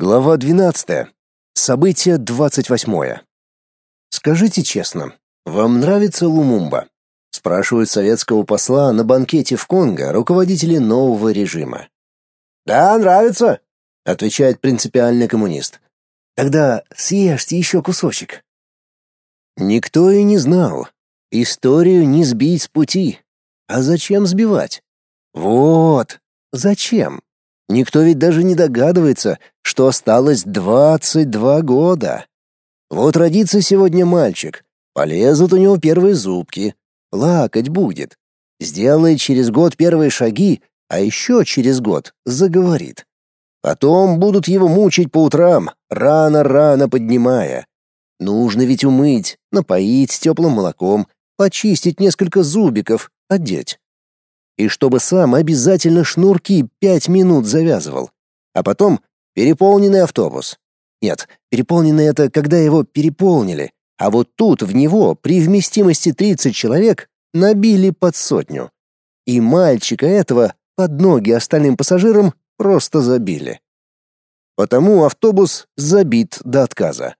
Глава 12. Событие 28. Скажите честно, вам нравится Лумумба? спрашивают советского посла на банкете в Конго руководители нового режима. Да, нравится, отвечает принципиальный коммунист. Тогда съешьте еще кусочек. Никто и не знал. Историю не сбить с пути. А зачем сбивать? Вот, зачем? Никто ведь даже не догадывается, что осталось 22 года. Вот родится сегодня мальчик, полезут у него первые зубки, плакать будет. Сделает через год первые шаги, а еще через год заговорит. Потом будут его мучить по утрам, рано-рано поднимая. Нужно ведь умыть, напоить теплым молоком, почистить несколько зубиков, одеть и чтобы сам обязательно шнурки пять минут завязывал. А потом переполненный автобус. Нет, переполненный это когда его переполнили, а вот тут в него при вместимости 30 человек набили под сотню. И мальчика этого под ноги остальным пассажирам просто забили. Потому автобус забит до отказа.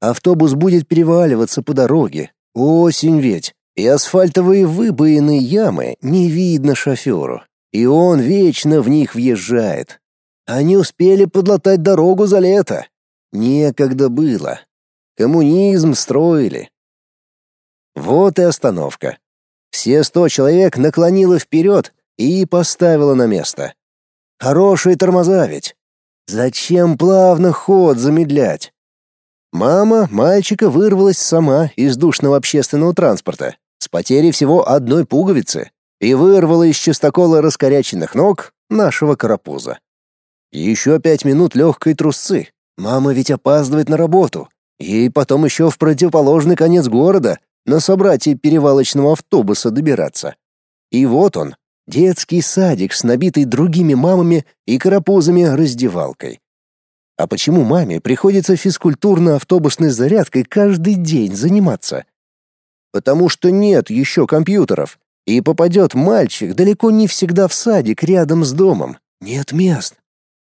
Автобус будет переваливаться по дороге. Осень ведь и асфальтовые выбоины ямы не видно шоферу, и он вечно в них въезжает. Они успели подлатать дорогу за лето. Некогда было. Коммунизм строили. Вот и остановка. Все сто человек наклонило вперед и поставило на место. Хорошие тормоза ведь. Зачем плавно ход замедлять? Мама мальчика вырвалась сама из душного общественного транспорта с потерей всего одной пуговицы и вырвала из чистокола раскоряченных ног нашего карапуза. Еще пять минут легкой трусцы. Мама ведь опаздывает на работу. Ей потом еще в противоположный конец города на собратье перевалочного автобуса добираться. И вот он, детский садик с набитой другими мамами и карапузами раздевалкой. А почему маме приходится физкультурно-автобусной зарядкой каждый день заниматься? Потому что нет еще компьютеров, и попадет мальчик далеко не всегда в садик рядом с домом. Нет мест.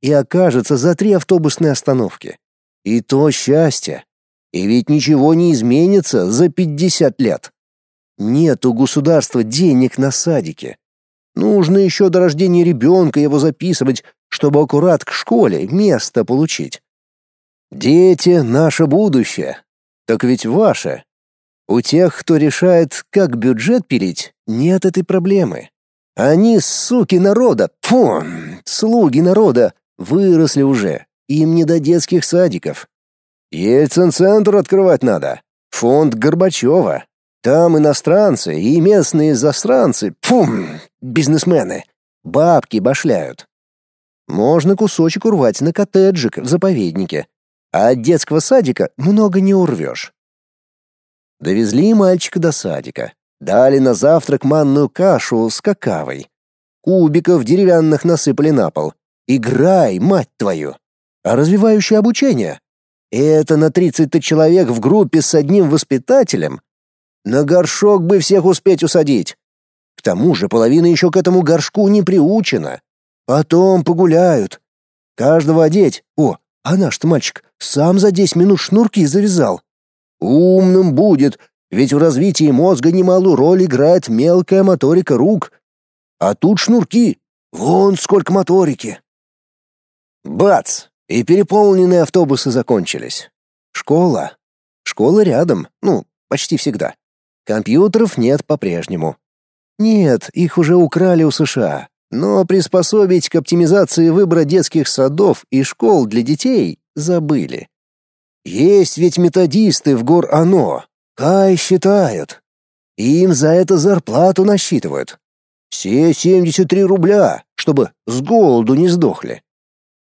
И окажется за три автобусные остановки. И то счастье. И ведь ничего не изменится за 50 лет. Нет у государства денег на садики. Нужно еще до рождения ребенка его записывать, чтобы аккурат к школе место получить. Дети — наше будущее. Так ведь ваше. У тех, кто решает, как бюджет пилить, нет этой проблемы. Они, суки народа, фу, слуги народа, выросли уже, им не до детских садиков. Ельцин-центр открывать надо, фонд Горбачева. Там иностранцы и местные засранцы, фу, бизнесмены, бабки башляют. Можно кусочек урвать на коттеджик в заповеднике, а от детского садика много не урвешь. Довезли мальчика до садика. Дали на завтрак манную кашу с какавой. Кубиков деревянных насыпали на пол. Играй, мать твою! А развивающее обучение? Это на 30 человек в группе с одним воспитателем? На горшок бы всех успеть усадить. К тому же половина еще к этому горшку не приучена. Потом погуляют. Каждого одеть. О, а наш-то мальчик сам за 10 минут шнурки завязал. Умным будет, ведь в развитии мозга немалую роль играет мелкая моторика рук. А тут шнурки. Вон сколько моторики. Бац! И переполненные автобусы закончились. Школа. Школа рядом, ну, почти всегда. Компьютеров нет по-прежнему. Нет, их уже украли у США. Но приспособить к оптимизации выбора детских садов и школ для детей забыли. Есть ведь методисты в гор-оно. Кай считают. Им за это зарплату насчитывают. Все 73 рубля, чтобы с голоду не сдохли.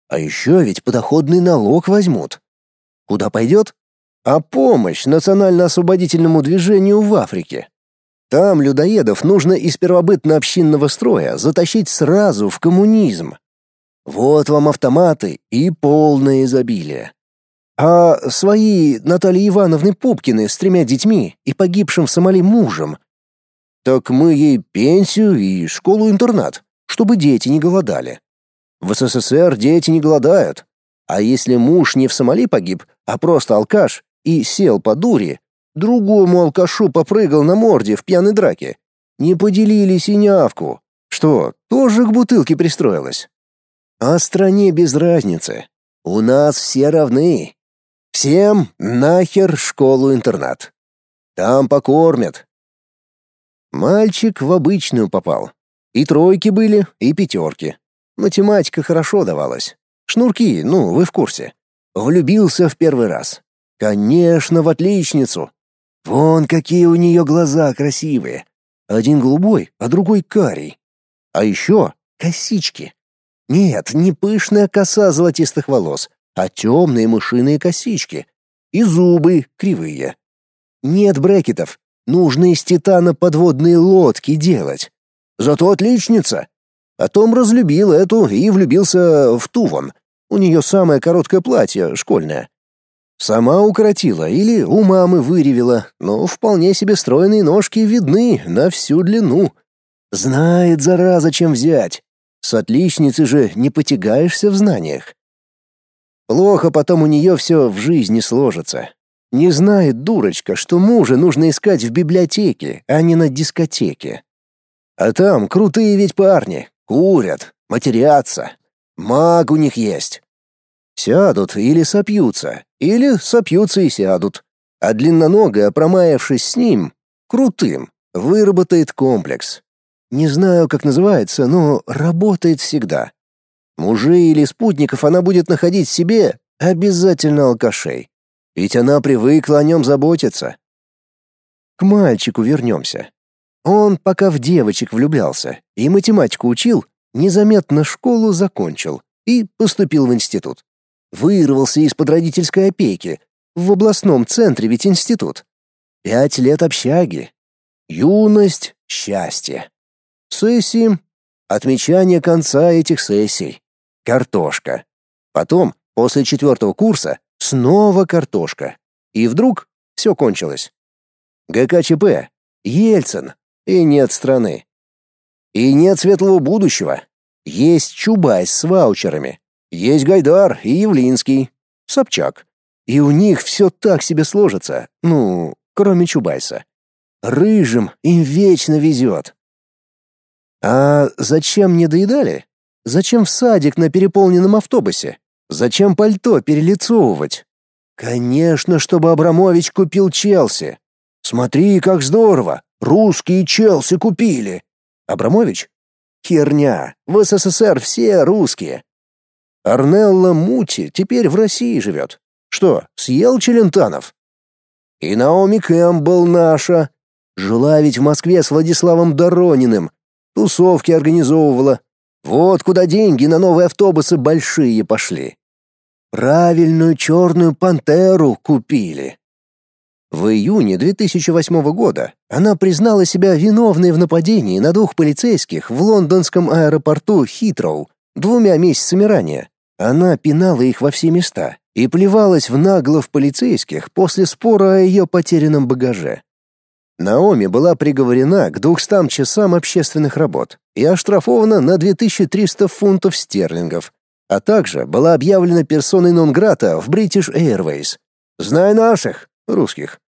А еще ведь подоходный налог возьмут. Куда пойдет? А помощь национально-освободительному движению в Африке. Там людоедов нужно из первобытно-общинного строя затащить сразу в коммунизм. Вот вам автоматы и полное изобилие. А свои Натальи Ивановны Пупкины с тремя детьми и погибшим в Сомали мужем. Так мы ей пенсию и школу-интернат, чтобы дети не голодали. В СССР дети не голодают. А если муж не в Сомали погиб, а просто алкаш и сел по дури, другому алкашу попрыгал на морде в пьяной драке, не поделили синявку, что, тоже к бутылке пристроилась? А стране без разницы. У нас все равны. Всем нахер школу-интернат. Там покормят. Мальчик в обычную попал. И тройки были, и пятерки. Математика хорошо давалась. Шнурки, ну, вы в курсе. Влюбился в первый раз. Конечно, в отличницу. Вон какие у нее глаза красивые. Один голубой, а другой карий. А еще косички. Нет, не пышная коса золотистых волос, а темные мышиные косички. И зубы кривые. Нет брекетов. Нужно из титана подводные лодки делать. Зато отличница. Потом разлюбил эту и влюбился в Туван. У нее самое короткое платье, школьное. Сама укоротила или у мамы выревела, но вполне себе стройные ножки видны на всю длину. Знает, зараза, чем взять. С отличницей же не потягаешься в знаниях. Плохо потом у нее все в жизни сложится. Не знает дурочка, что мужа нужно искать в библиотеке, а не на дискотеке. А там крутые ведь парни, курят, матерятся. Маг у них есть. Сядут или сопьются, или сопьются и сядут. А длинноногая, промаявшись с ним, крутым, выработает комплекс. Не знаю, как называется, но работает всегда. Мужей или спутников она будет находить себе обязательно алкашей. Ведь она привыкла о нем заботиться. К мальчику вернемся. Он пока в девочек влюблялся и математику учил, незаметно школу закончил и поступил в институт. Вырвался из-под родительской опеки. В областном центре ведь институт. Пять лет общаги. Юность — счастье. Сессии. Отмечание конца этих сессий. Картошка. Потом, после четвертого курса, снова картошка. И вдруг все кончилось. ГКЧП. Ельцин. И нет страны. И нет светлого будущего. Есть Чубайс с ваучерами. Есть Гайдар и Явлинский. Собчак. И у них все так себе сложится. Ну, кроме Чубайса. Рыжим им вечно везет. А зачем не доедали? Зачем в садик на переполненном автобусе? Зачем пальто перелицовывать? Конечно, чтобы Абрамович купил Челси. Смотри, как здорово. Русские Челси купили. Абрамович? Херня. В СССР все русские. Арнелла Мути теперь в России живет. Что, съел Челентанов? И Наоми Кэмпбелл наша. Жила ведь в Москве с Владиславом Дорониным, Тусовки организовывала. Вот куда деньги на новые автобусы большие пошли. Правильную черную пантеру купили. В июне 2008 года она признала себя виновной в нападении на двух полицейских в лондонском аэропорту Хитроу двумя месяцами ранее. Она пинала их во все места и плевалась в наглов полицейских после спора о ее потерянном багаже. Наоми была приговорена к 200 часам общественных работ и оштрафована на 2300 фунтов стерлингов, а также была объявлена персоной нон-грата в British Airways. Знай наших, русских.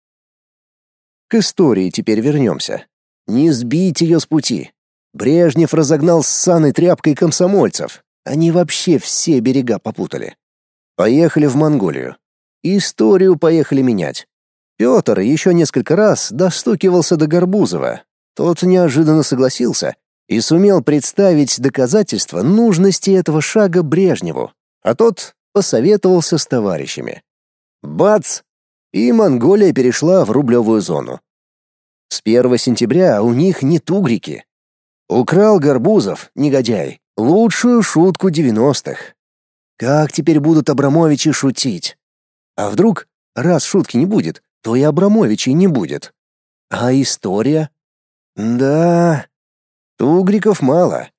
К истории теперь вернемся. Не сбить ее с пути. Брежнев разогнал с саной тряпкой комсомольцев. Они вообще все берега попутали. Поехали в Монголию. Историю поехали менять. Петр еще несколько раз достукивался до Горбузова. Тот неожиданно согласился и сумел представить доказательства нужности этого шага Брежневу, а тот посоветовался с товарищами. Бац! И Монголия перешла в рублевую зону. С 1 сентября у них не тугрики. Украл Горбузов, негодяй, лучшую шутку девяностых. Как теперь будут Абрамовичи шутить? А вдруг, раз шутки не будет, то и Абрамовичей не будет. А история? Да, тугриков мало.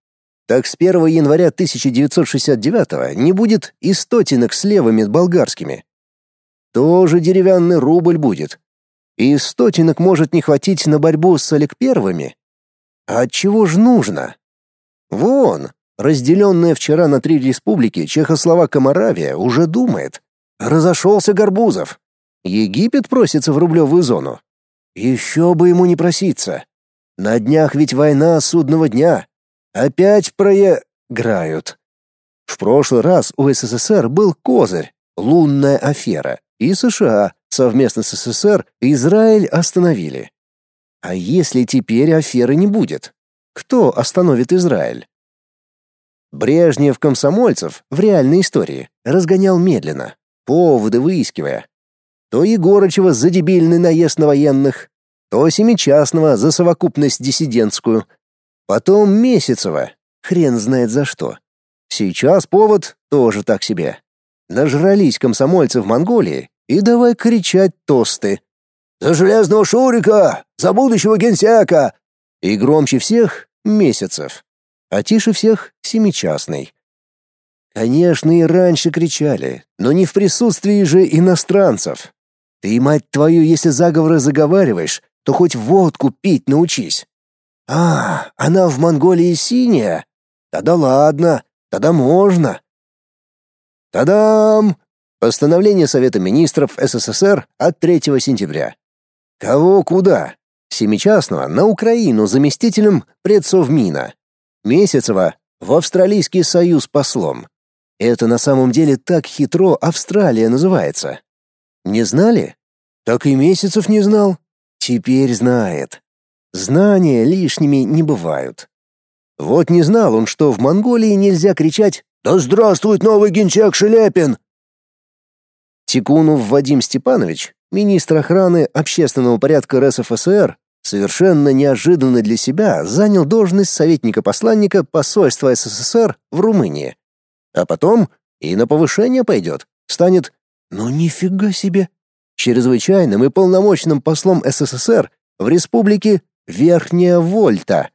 Так с 1 января 1969 не будет и стотинок с левыми болгарскими. Тоже деревянный рубль будет. И стотинок может не хватить на борьбу с Олег Первыми. А чего ж нужно? Вон, разделенная вчера на три республики Чехословак-Моравия, уже думает. Разошелся Горбузов. Египет просится в рублевую зону. Еще бы ему не проситься. На днях ведь война судного дня. Опять проиграют. В прошлый раз у СССР был козырь — лунная афера, и США совместно с СССР Израиль остановили. А если теперь аферы не будет? Кто остановит Израиль? Брежнев комсомольцев в реальной истории разгонял медленно, поводы выискивая. То Егорычева за дебильный наезд на военных, то Семичастного за совокупность диссидентскую, потом Месяцева, хрен знает за что. Сейчас повод тоже так себе. Нажрались комсомольцы в Монголии и давай кричать тосты. «За железного Шурика! За будущего генсека!» И громче всех — Месяцев, а тише всех — Семичастный. Конечно, и раньше кричали, но не в присутствии же иностранцев. Ты, мать твою, если заговоры заговариваешь, то хоть водку пить научись. А, она в Монголии синяя? Тогда ладно, тогда можно. Тадам! Постановление Совета министров СССР от 3 сентября. Кого куда? Семичастного на Украину заместителем предсовмина. Месяцева в Австралийский союз послом. Это на самом деле так хитро Австралия называется. Не знали? Так и Месяцев не знал. Теперь знает. Знания лишними не бывают. Вот не знал он, что в Монголии нельзя кричать «Да здравствует новый генсек Шелепин!» Тикунов Вадим Степанович, министр охраны общественного порядка РСФСР, совершенно неожиданно для себя занял должность советника-посланника посольства СССР в Румынии. А потом и на повышение пойдет, станет «ну нифига себе» чрезвычайным и полномочным послом СССР в республике Верхняя Вольта.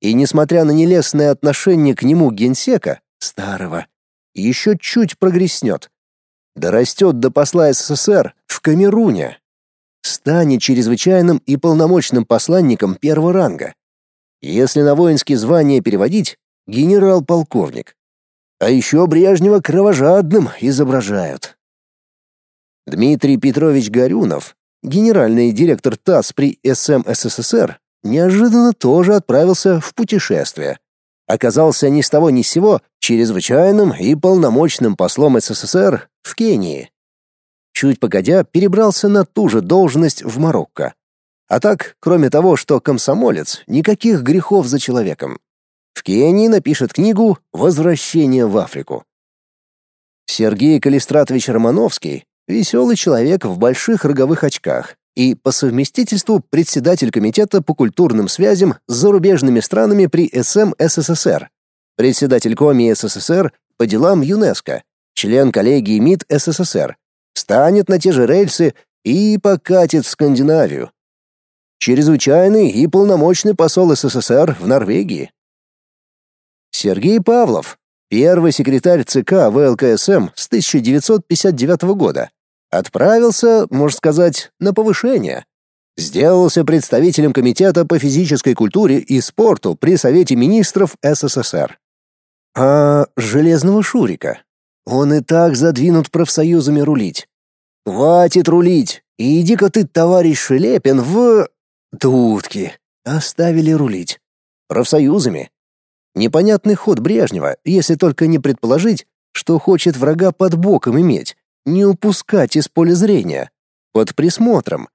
И несмотря на нелестное отношение к нему генсека, старого, еще чуть прогресснет. Дорастет до посла СССР в Камеруне. Станет чрезвычайным и полномочным посланником первого ранга. Если на воинские звания переводить, генерал-полковник. А еще Брежнева кровожадным изображают. Дмитрий Петрович Горюнов, генеральный директор ТАСС при СМ СССР, неожиданно тоже отправился в путешествие. Оказался ни с того ни с сего чрезвычайным и полномочным послом СССР в Кении. Чуть погодя, перебрался на ту же должность в Марокко. А так, кроме того, что комсомолец, никаких грехов за человеком. В Кении напишет книгу «Возвращение в Африку». Сергей Калистратович Романовский Веселый человек в больших роговых очках. И по совместительству председатель комитета по культурным связям с зарубежными странами при СМ СССР, председатель Коми СССР по делам ЮНЕСКО, член коллегии МИД СССР, станет на те же рельсы и покатит в Скандинавию. Чрезвычайный и полномочный посол СССР в Норвегии. Сергей Павлов, первый секретарь ЦК ВЛКСМ с 1959 года, отправился, можно сказать, на повышение. Сделался представителем комитета по физической культуре и спорту при Совете министров СССР. А Железного Шурика? Он и так задвинут профсоюзами рулить. Хватит рулить, и иди-ка ты, товарищ Шелепин, в... Дудки. Оставили рулить. Профсоюзами. Непонятный ход Брежнева, если только не предположить, что хочет врага под боком иметь, не упускать из поля зрения, под присмотром.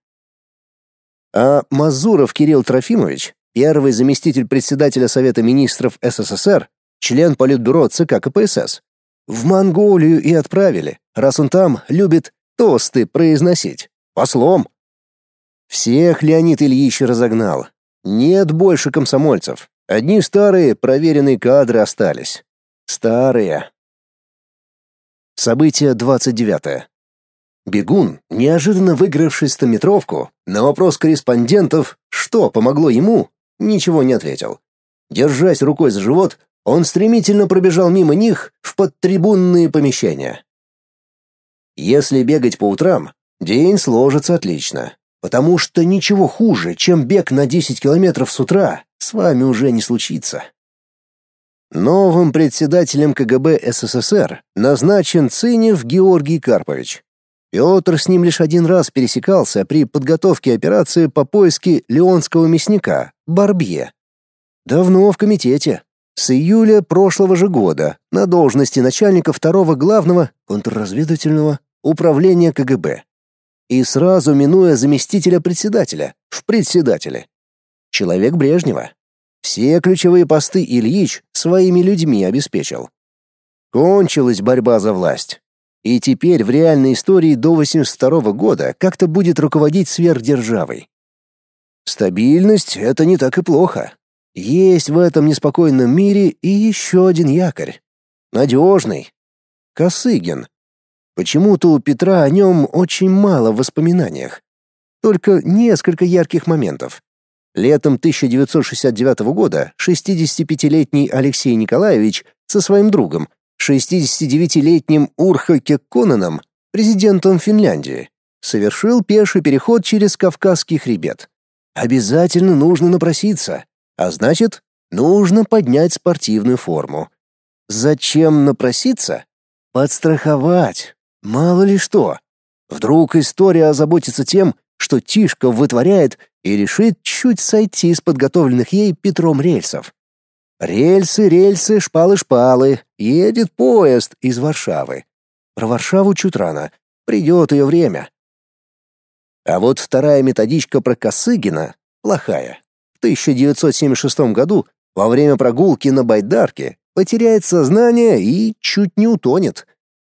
А Мазуров Кирилл Трофимович, первый заместитель председателя Совета министров СССР, член Политбюро ЦК КПСС, в Монголию и отправили, раз он там любит тосты произносить, послом. Всех Леонид Ильич разогнал. Нет больше комсомольцев. Одни старые проверенные кадры остались. Старые. Событие 29. Бегун, неожиданно выигравший стометровку, на вопрос корреспондентов, что помогло ему, ничего не ответил. Держась рукой за живот, он стремительно пробежал мимо них в подтрибунные помещения. Если бегать по утрам, день сложится отлично, потому что ничего хуже, чем бег на 10 километров с утра, с вами уже не случится. Новым председателем КГБ СССР назначен Цинев Георгий Карпович. Петр с ним лишь один раз пересекался при подготовке операции по поиске леонского мясника, Барбье. Давно в комитете. С июля прошлого же года на должности начальника второго главного контрразведывательного управления КГБ. И сразу минуя заместителя председателя, в председателе. Человек Брежнева. Все ключевые посты Ильич своими людьми обеспечил. Кончилась борьба за власть. И теперь в реальной истории до 82 года как-то будет руководить сверхдержавой. Стабильность — это не так и плохо. Есть в этом неспокойном мире и еще один якорь. Надежный. Косыгин. Почему-то у Петра о нем очень мало в воспоминаниях. Только несколько ярких моментов. Летом 1969 года 65-летний Алексей Николаевич со своим другом, 69-летним Урхо Кекконаном, президентом Финляндии, совершил пеший переход через Кавказский хребет. Обязательно нужно напроситься, а значит, нужно поднять спортивную форму. Зачем напроситься? Подстраховать. Мало ли что. Вдруг история озаботится тем, что Тишка вытворяет и решит чуть сойти с подготовленных ей Петром рельсов. Рельсы, рельсы, шпалы-шпалы. Едет поезд из Варшавы. Про Варшаву чуть рано. Придет ее время. А вот вторая методичка про Косыгина плохая. В 1976 году во время прогулки на байдарке потеряет сознание и чуть не утонет.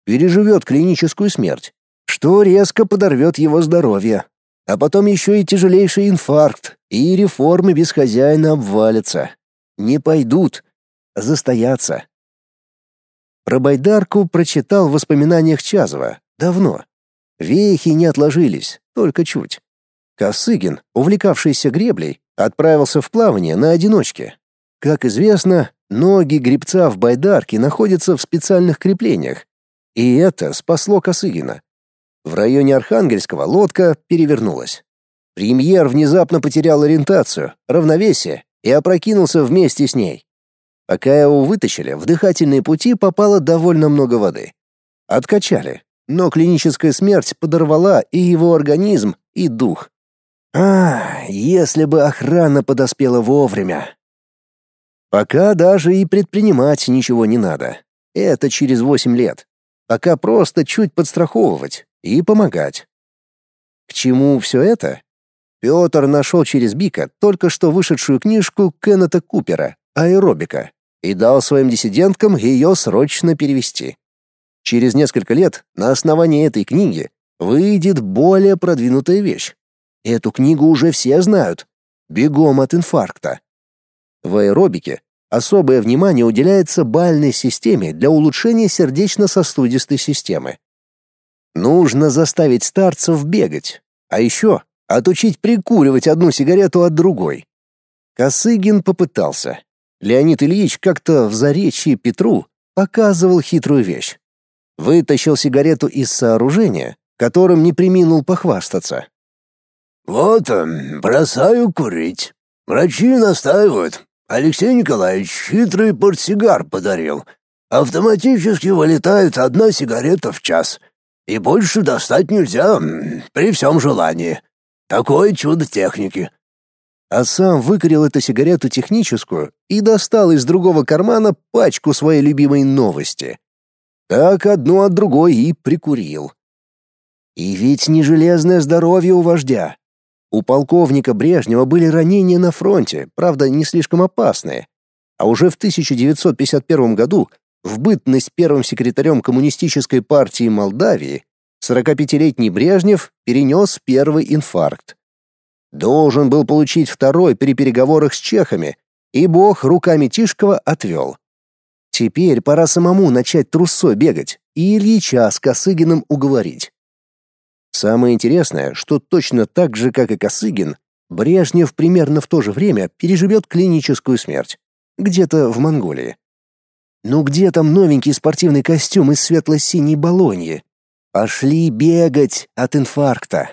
Переживет клиническую смерть, что резко подорвет его здоровье, а потом еще и тяжелейший инфаркт, и реформы без хозяина обвалятся. Не пойдут, а застоятся. Про байдарку прочитал в воспоминаниях Чазова. Давно. Вехи не отложились, только чуть. Косыгин, увлекавшийся греблей, отправился в плавание на одиночке. Как известно, ноги гребца в байдарке находятся в специальных креплениях. И это спасло Косыгина. В районе Архангельского лодка перевернулась. Премьер внезапно потерял ориентацию, равновесие и опрокинулся вместе с ней. Пока его вытащили, в дыхательные пути попало довольно много воды. Откачали, но клиническая смерть подорвала и его организм, и дух. А, если бы охрана подоспела вовремя. Пока даже и предпринимать ничего не надо. Это через восемь лет. Пока просто чуть подстраховывать и помогать. К чему все это? Петр нашел через Бика только что вышедшую книжку Кеннета Купера «Аэробика» и дал своим диссиденткам ее срочно перевести. Через несколько лет на основании этой книги выйдет более продвинутая вещь. Эту книгу уже все знают. Бегом от инфаркта. В аэробике особое внимание уделяется бальной системе для улучшения сердечно-сосудистой системы. Нужно заставить старцев бегать, а еще отучить прикуривать одну сигарету от другой. Косыгин попытался. Леонид Ильич как-то в заречье Петру показывал хитрую вещь. Вытащил сигарету из сооружения, которым не приминул похвастаться. «Вот, эм, бросаю курить. Врачи настаивают. Алексей Николаевич хитрый портсигар подарил. Автоматически вылетает одна сигарета в час и больше достать нельзя при всем желании. Такое чудо техники». А сам выкурил эту сигарету техническую и достал из другого кармана пачку своей любимой новости. Так одну от другой и прикурил. И ведь не железное здоровье у вождя. У полковника Брежнева были ранения на фронте, правда, не слишком опасные. А уже в 1951 году в бытность первым секретарем Коммунистической партии Молдавии 45-летний Брежнев перенес первый инфаркт. Должен был получить второй при переговорах с чехами, и Бог руками Тишкова отвел. Теперь пора самому начать трусой бегать и Ильича с Косыгиным уговорить. Самое интересное, что точно так же, как и Косыгин, Брежнев примерно в то же время переживет клиническую смерть. Где-то в Монголии. Ну где там новенький спортивный костюм из светло-синей балоньи? Пошли бегать от инфаркта.